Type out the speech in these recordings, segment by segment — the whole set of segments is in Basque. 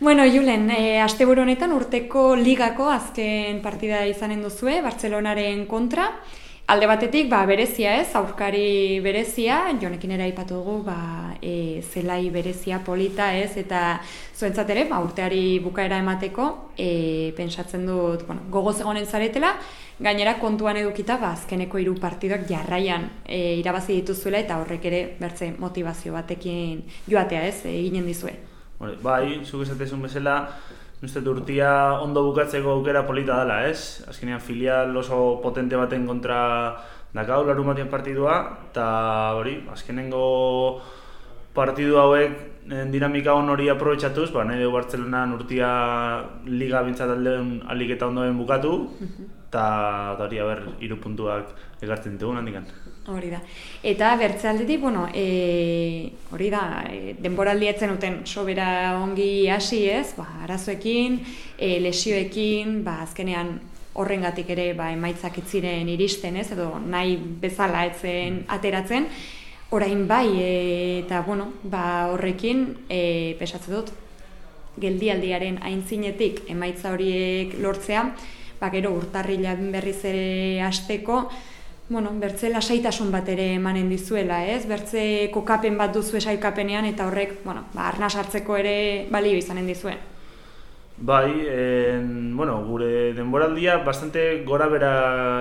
Bueno, Julen, e, asteburu honetan urteko ligako azken partida izanen duzue, Bartzelonaren kontra. Alde batetik, ba, berezia ez, aurkari berezia, jonekin ere aipatu dugu, ba, e, zelai berezia polita ez, eta zuentzat ere, ba, urteari bukaera emateko, e, pensatzen dut, bueno, gogoz egonen zaretela, gainera kontuan edukita, ba, azkeneko hiru partidak jarraian e, irabazi dituzuela, eta horrek ere, bertze, motivazio batekin joatea ez, eginen dizue. Bai, zuk esatezun bezala, Nuzte urtia ondo bukatzeko aukera polita dela, ez? Azkenean filial oso potente baten kontra dakau, larun batien partidua, eta hori, azkenengo partidu hauek dinamika hon hori aprobetsatuz, ba, nahi dugu Bartzelona urtia liga bintzat aldean aliketa ondoen bukatu, mhm. eta hori, haber, irupuntuak egartzen ditugu handikan. Hori da. Eta bertzaldetik, bueno, e, hori da, e, denboraldi etzen uten sobera ongi hasi ez, ba, arazoekin, e, lesioekin, ba, azkenean horrengatik ere ba, emaitzak itziren iristen ez, edo nahi bezala etzen ateratzen, orain bai, e, eta bueno, ba, horrekin, e, pesatzen dut, geldialdiaren aintzinetik emaitza horiek lortzea, ba, gero urtarrila berriz ere hasteko, bueno, bertze lasaitasun bat ere emanen dizuela, ez? Bertze kokapen bat duzu esaikapenean eta horrek, bueno, ba, arnas hartzeko ere balio izanen dizuen. Bai, en, bueno, gure denboraldia bastante gora bera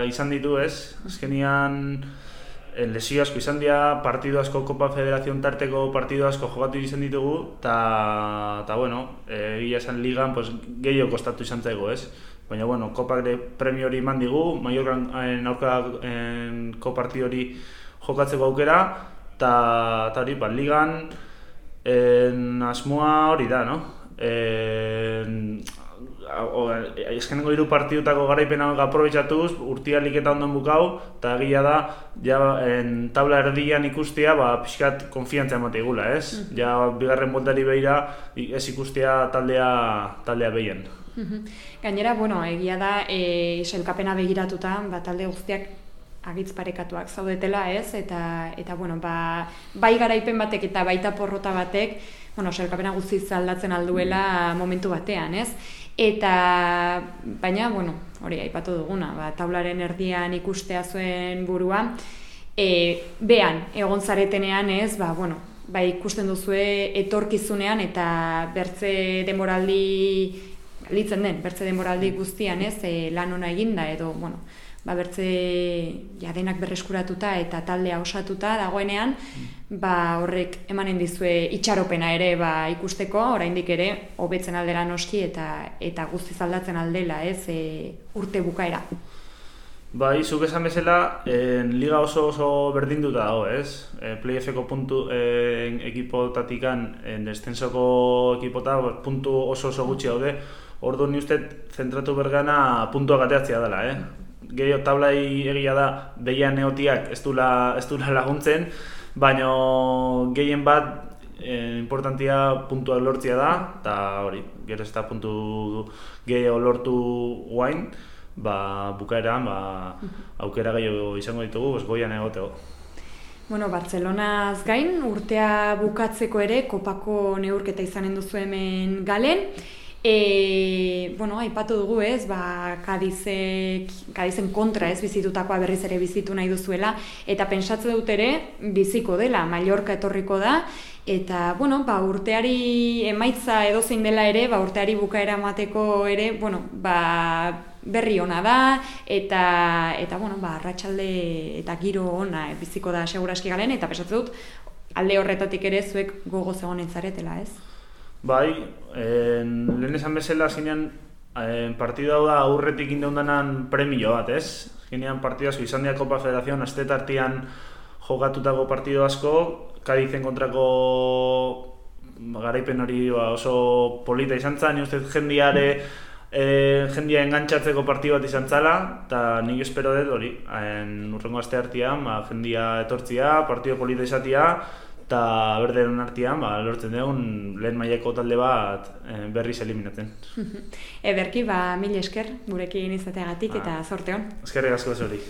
izan ditu, ez? Azkenian en lesio asko izan dira, partidu asko Copa Federación tarteko partidu asko jogatu izan ditugu, eta, bueno, egia esan ligan, pues, gehiago kostatu izan zaigo, ez? Baina, bueno, kopak ere premio hori eman digu, Mallorcan aurka en koparti hori jokatzeko aukera, eta hori, bat, ligan en asmoa hori da, no? En, eskenengo hiru partidutako garaipena aprobetxatuz, urtia liketa ondoen bukau, eta egia da, ja, en tabla erdian ikustea, ba, pixkat konfiantza emate igula, ez? Mm -hmm. Ja, bigarren boltari behira, ez ikustea taldea, taldea behien. Gainera, bueno, egia da, e, selkapena begiratuta, ba, talde guztiak agitz parekatuak zaudetela, ez? Eta, eta bueno, ba, bai garaipen batek eta baita porrota batek, bueno, selkapena guztiz aldatzen alduela momentu batean, ez? Eta, baina, bueno, hori, aipatu duguna, ba, taularen erdian ikustea zuen burua, e, behan, egon zaretenean, ez, ba, bueno, ba, ikusten duzue etorkizunean eta bertze demoraldi litzen den, bertze demoraldi guztian, ez, e, lan ona eginda edo, bueno, ba, bertze jadenak berreskuratuta eta taldea osatuta dagoenean, ba, horrek emanen dizue itxaropena ere ba, ikusteko, oraindik ere, hobetzen aldera noski eta eta guzti zaldatzen aldela, ez, e, urte bukaera. Bai, zuk esan bezala, en, liga oso oso berdinduta dago, ez? E, Playoffeko puntu en, ekipotatikan, en, descensoko ekipota, puntu oso oso gutxi daude, Ordu ni uste zentratu bergana puntua gateatzea dela, eh? Gehiago tablai egia da, behian neotiak ez dula, ez dula laguntzen, baina gehien bat eh, importantia puntua lortzia da, eta hori, gero ez da puntu gehiago lortu guain, ba, bukaeran, ba, aukera gehiago izango ditugu, ez goian egoteko. Bueno, Bartzelonaz gain, urtea bukatzeko ere, kopako neurketa izanen duzu hemen galen, E, bueno, aipatu dugu ez, ba, Kadizek, Kadizen kontra ez? Bizitutakoa berriz ere bizitu nahi duzuela, eta pensatze dut ere biziko dela, Mallorca etorriko da, eta bueno, ba, urteari emaitza edozein dela ere, ba, urteari bukaera emateko ere, bueno, ba, berri ona da, eta, eta bueno, ba, ratxalde eta giro ona biziko da seguraski galen, eta pensatze dut, alde horretatik ere zuek gogoz egonen zaretela, ez? Bai, en, lehen esan bezala zinean partidu hau da aurretik indeundanan premio bat, ez? Zinean partidu asko, izan dira Copa Federación, azte tartian jokatutako partidu asko, Kadizen kontrako garaipen hori ba, oso polita izan zan, uste jendiare e, jendia engantzatzeko partidu bat izan zala, eta nik espero dut hori, en, urrengo azte hartian, ba, jendia etortzia, partidu polita izatia, eta berderen artean ba, lortzen dugun lehen maileko talde bat e, berriz eliminatzen. Ederki, ba, mil esker gurekin izateagatik eta zorte hon. Eskerrik asko zori.